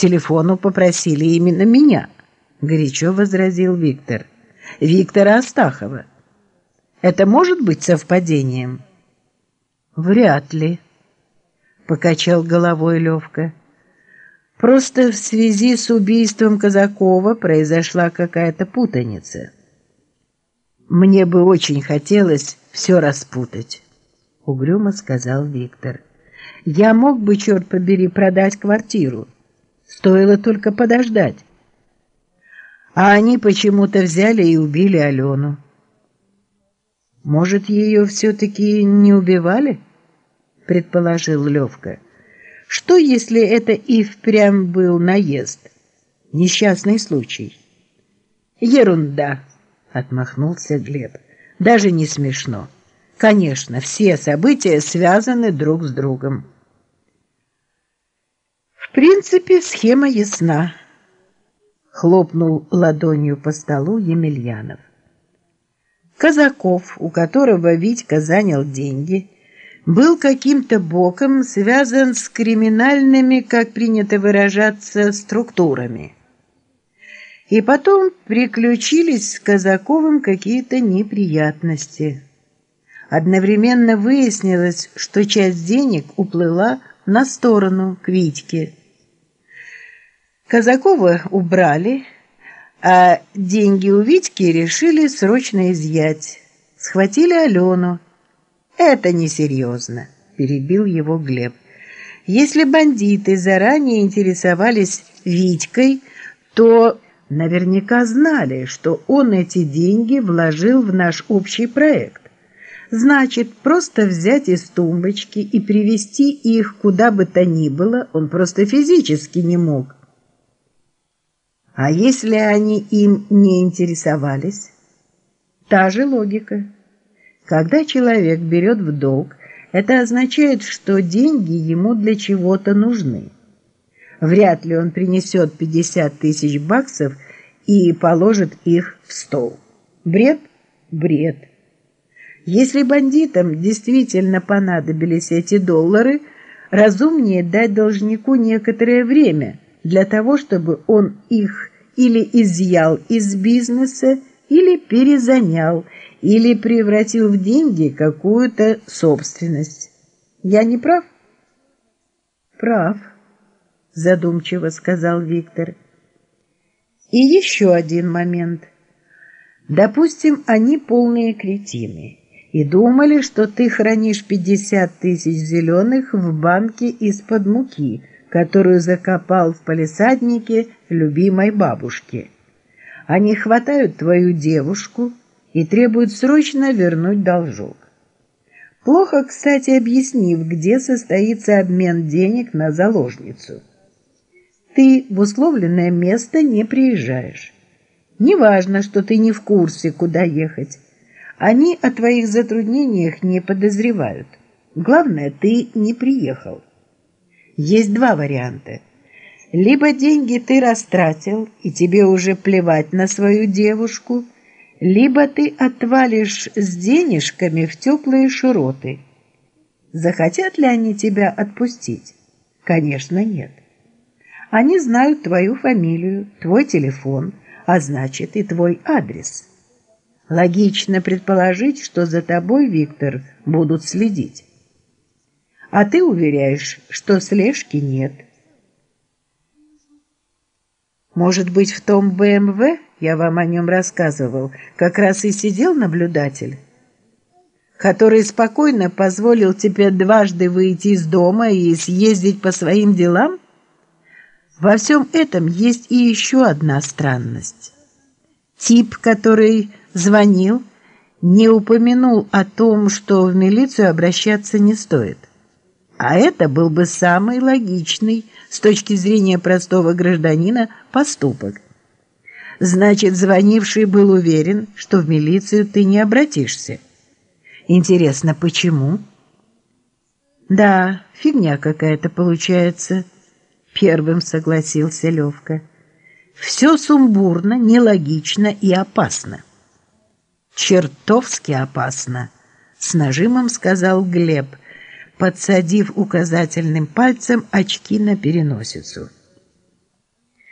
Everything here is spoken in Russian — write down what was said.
телефону попросили именно меня, горячо возразил Виктор. Виктора Астахова. Это может быть совпадением? Вряд ли, покачал головой Левка. Просто в связи с убийством Казакова произошла какая-то путаница. Мне бы очень хотелось все распутать, угрюмо сказал Виктор. Я мог бы, черт побери, продать квартиру. Стоило только подождать. А они почему-то взяли и убили Алену. Может, ее все-таки не убивали? Предположил Левка. Что, если это и впрямь был наезд? Несчастный случай. Ерунда, отмахнулся Глеб. Даже не смешно. Конечно, все события связаны друг с другом. В принципе, схема ясна. Хлопнул ладонью по столу Емельянов. Казаков, у которого Витька занял деньги, был каким-то боком связан с криминальными, как принято выражаться, структурами. И потом приключились с Казаковым какие-то неприятности. Одновременно выяснилось, что часть денег уплыла на сторону к Витьке. Казакова убрали, а деньги у Витьки решили срочно изъять. Схватили Алену, «Это несерьезно», – перебил его Глеб. «Если бандиты заранее интересовались Витькой, то наверняка знали, что он эти деньги вложил в наш общий проект. Значит, просто взять из тумбочки и привезти их куда бы то ни было он просто физически не мог. А если они им не интересовались? Та же логика. Когда человек берет в долг, это означает, что деньги ему для чего-то нужны. Вряд ли он принесет 50 тысяч баксов и положит их в стол. Бред? Бред. Если бандитам действительно понадобились эти доллары, разумнее дать должнику некоторое время для того, чтобы он их или изъял из бизнеса, или перезанял, или превратил в деньги какую-то собственность. Я не прав? Прав, задумчиво сказал Виктор. И еще один момент. Допустим, они полные кретины и думали, что ты хранишь 50 тысяч зеленых в банке из-под муки, которую закопал в палисаднике любимой бабушки. Они хватают твою девушку и требуют срочно вернуть должок. Плохо, кстати, объяснив, где состоится обмен денег на заложницу. Ты в условленное место не приезжаешь. Неважно, что ты не в курсе, куда ехать. Они о твоих затруднениях не подозревают. Главное, ты не приехал. Есть два варианта. Либо деньги ты растратил, и тебе уже плевать на свою девушку, либо ты отвалишь с денежками в теплые широты. Захотят ли они тебя отпустить? Конечно, нет. Они знают твою фамилию, твой телефон, а значит и твой адрес. Логично предположить, что за тобой, Виктор, будут следить. А ты уверяешь, что слежки нет – может быть, в том БМВ, я вам о нем рассказывал, как раз и сидел наблюдатель, который спокойно позволил тебе дважды выйти из дома и съездить по своим делам? Во всем этом есть и еще одна странность. Тип, который звонил, не упомянул о том, что в милицию обращаться не стоит. А это был бы самый логичный с точки зрения простого гражданина поступок. Значит, звонивший был уверен, что в милицию ты не обратишься. Интересно, почему? Да, фигня какая-то получается, первым согласился Левка. Все сумбурно, нелогично и опасно. Чертовски опасно, с нажимом сказал Глеб – подсадив указательным пальцем очки на переносицу.